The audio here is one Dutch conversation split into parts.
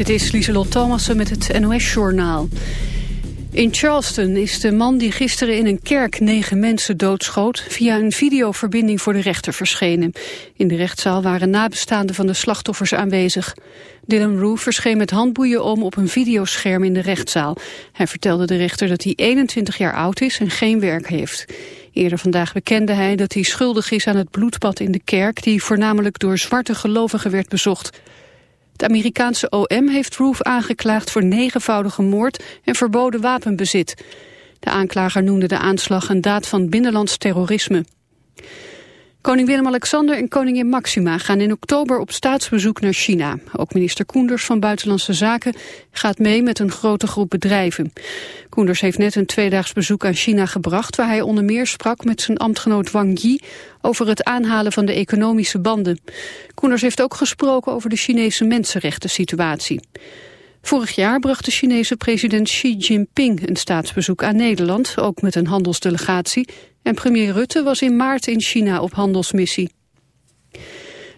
Dit is Lieselot Thomassen met het NOS-journaal. In Charleston is de man die gisteren in een kerk negen mensen doodschoot... via een videoverbinding voor de rechter verschenen. In de rechtszaal waren nabestaanden van de slachtoffers aanwezig. Dylan Rue verscheen met handboeien om op een videoscherm in de rechtszaal. Hij vertelde de rechter dat hij 21 jaar oud is en geen werk heeft. Eerder vandaag bekende hij dat hij schuldig is aan het bloedbad in de kerk... die voornamelijk door zwarte gelovigen werd bezocht. Het Amerikaanse OM heeft Roof aangeklaagd voor negenvoudige moord en verboden wapenbezit. De aanklager noemde de aanslag een daad van binnenlands terrorisme. Koning Willem-Alexander en koningin Maxima gaan in oktober op staatsbezoek naar China. Ook minister Koenders van Buitenlandse Zaken gaat mee met een grote groep bedrijven. Koenders heeft net een tweedaags bezoek aan China gebracht... waar hij onder meer sprak met zijn ambtgenoot Wang Yi... over het aanhalen van de economische banden. Koenders heeft ook gesproken over de Chinese mensenrechten situatie. Vorig jaar bracht de Chinese president Xi Jinping een staatsbezoek aan Nederland, ook met een handelsdelegatie. En premier Rutte was in maart in China op handelsmissie.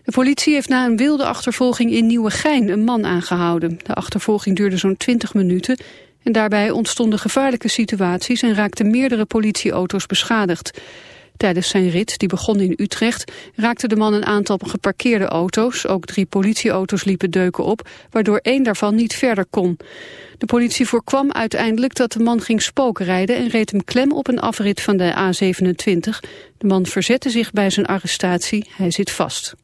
De politie heeft na een wilde achtervolging in Nieuwegein een man aangehouden. De achtervolging duurde zo'n 20 minuten en daarbij ontstonden gevaarlijke situaties en raakten meerdere politieauto's beschadigd. Tijdens zijn rit, die begon in Utrecht, raakte de man een aantal geparkeerde auto's. Ook drie politieauto's liepen deuken op, waardoor één daarvan niet verder kon. De politie voorkwam uiteindelijk dat de man ging spookrijden en reed hem klem op een afrit van de A27. De man verzette zich bij zijn arrestatie, hij zit vast.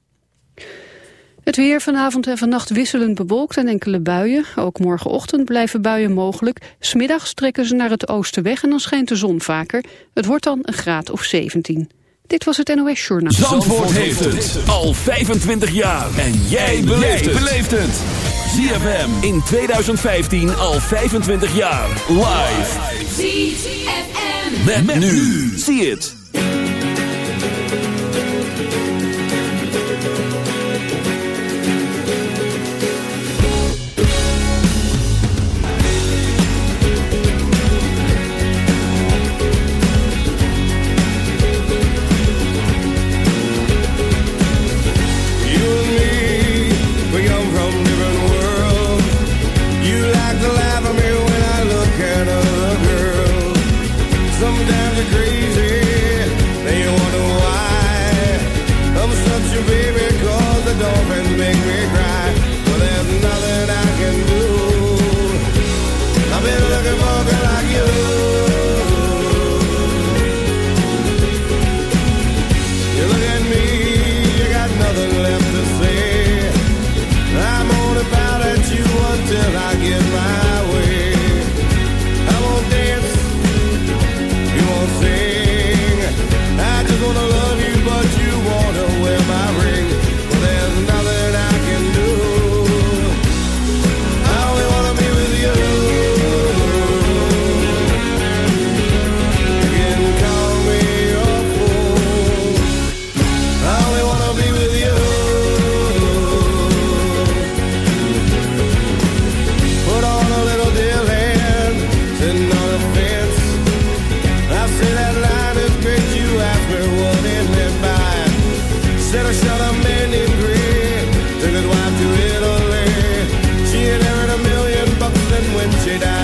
Het weer vanavond en vannacht wisselend bewolkt en enkele buien. Ook morgenochtend blijven buien mogelijk. Smiddags trekken ze naar het oosten weg en dan schijnt de zon vaker. Het wordt dan een graad of 17. Dit was het NOS Journaal. Zandvoort, heeft het al 25 jaar. En jij beleeft het. ZFM in 2015 al 25 jaar. Live. ZFM. met nu. Zie het. Italy. She had earned a million bucks and when she died.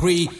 Agree.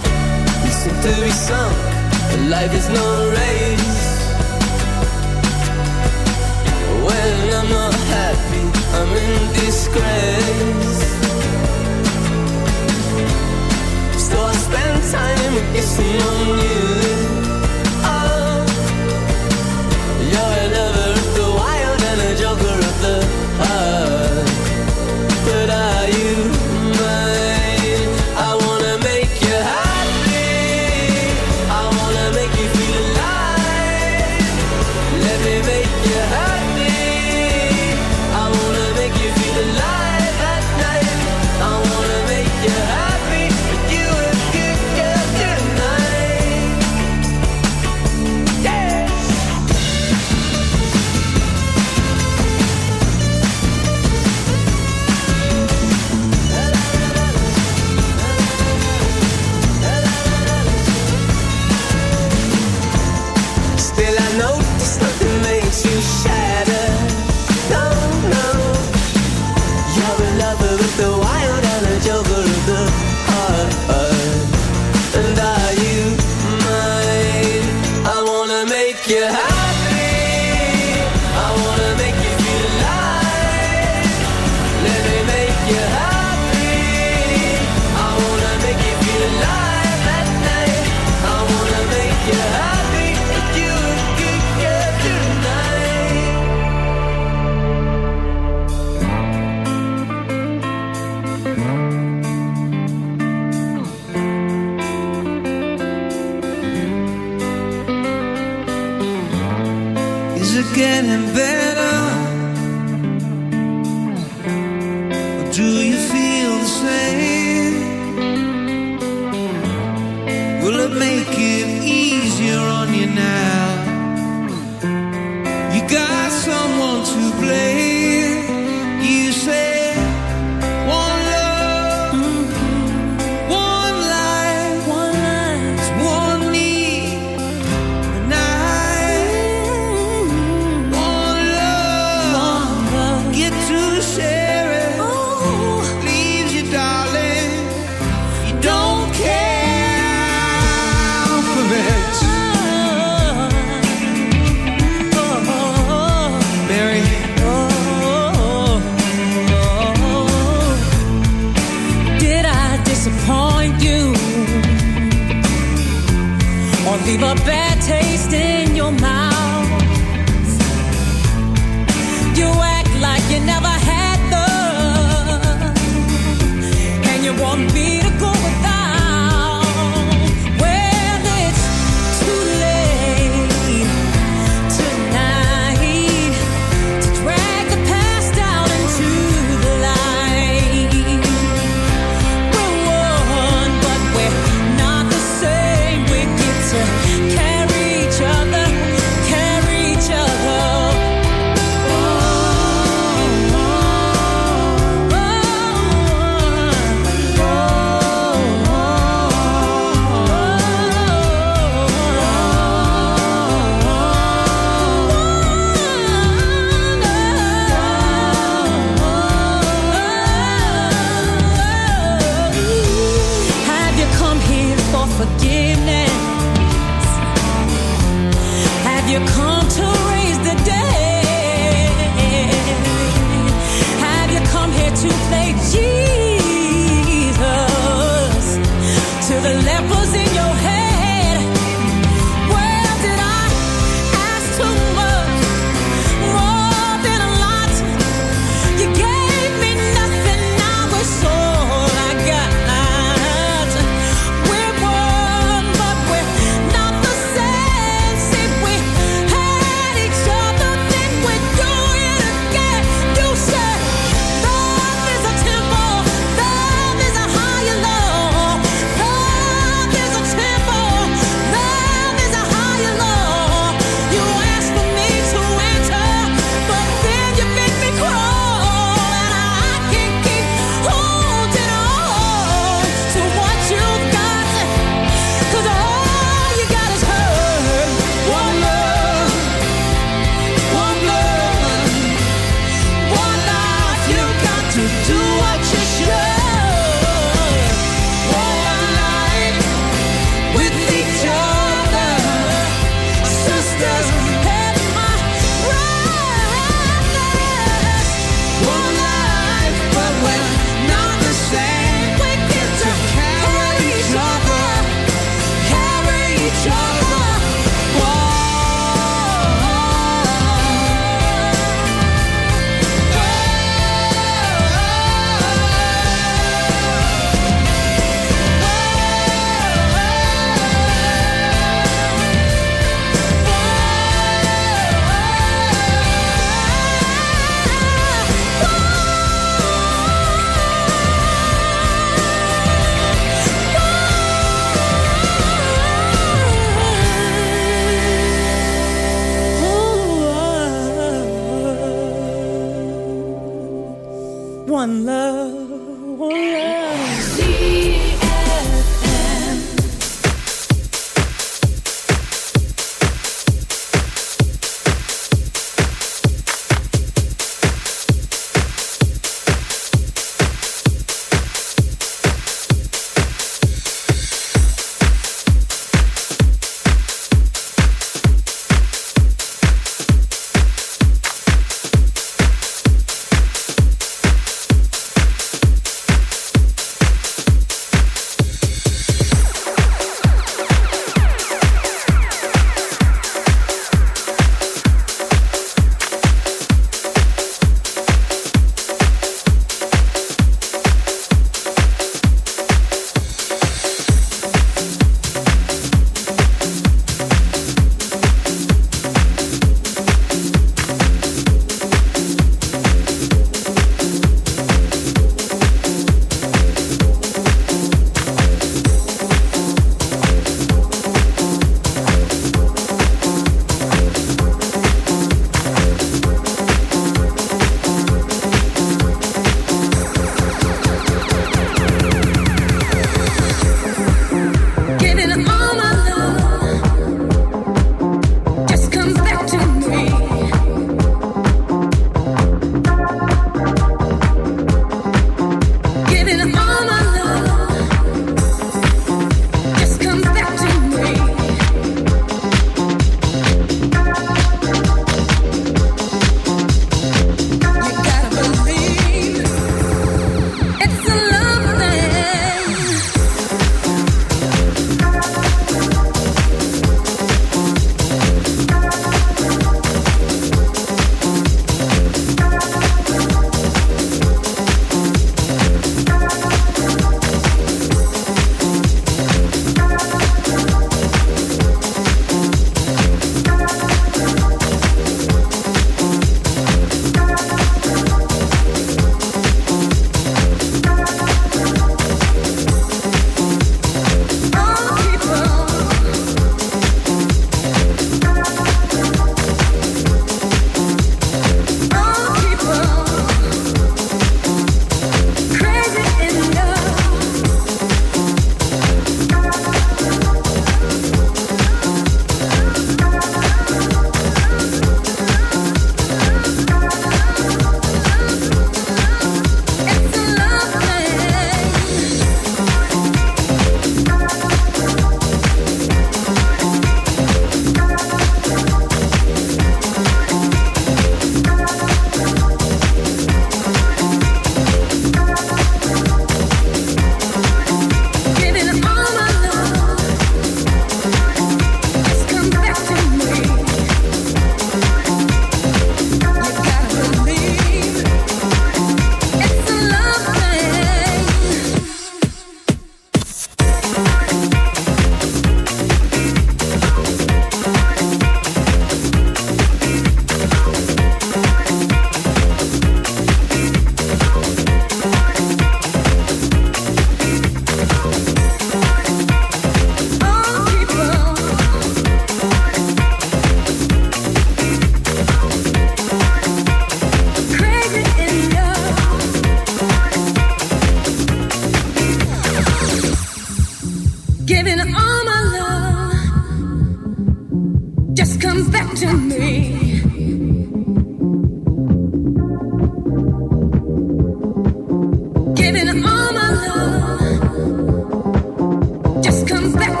comes back.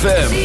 ZFM.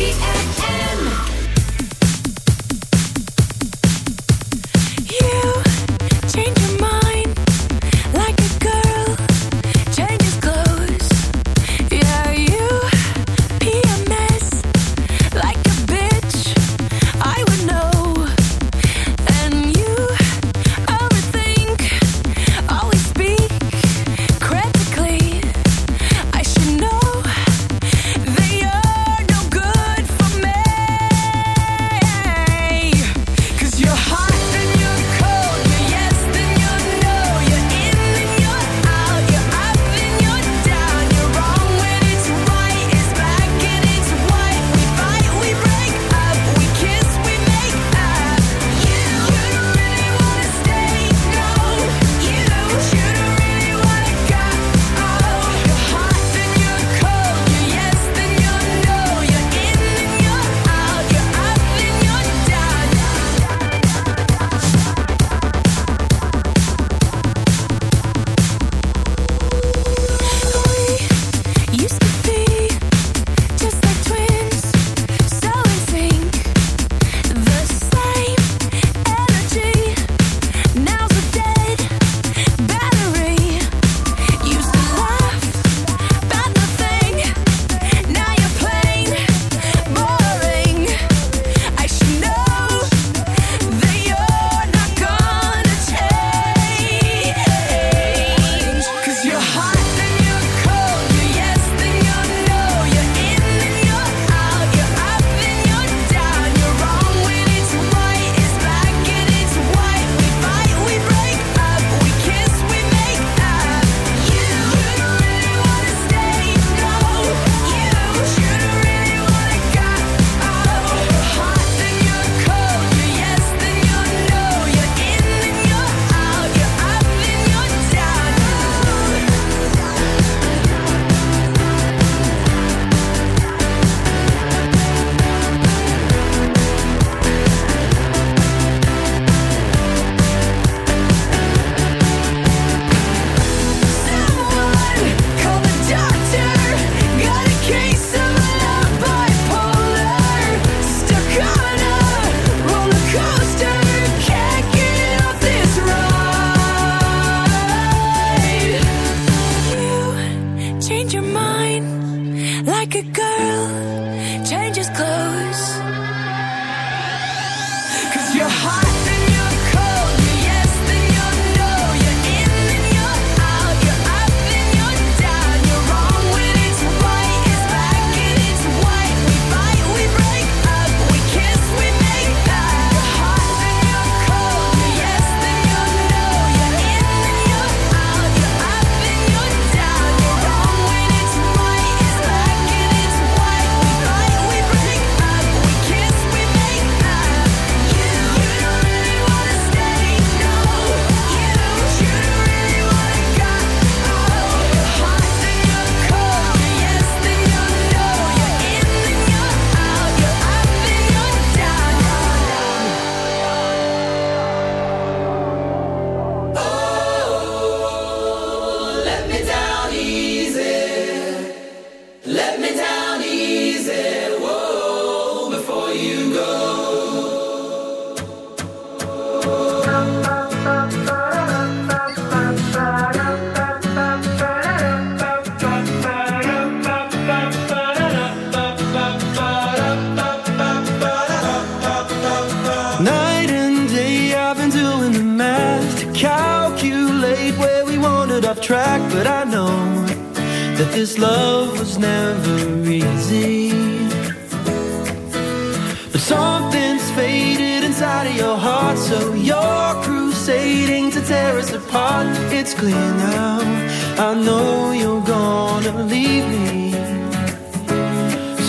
me.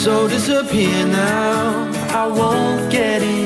So disappear now, I won't get in.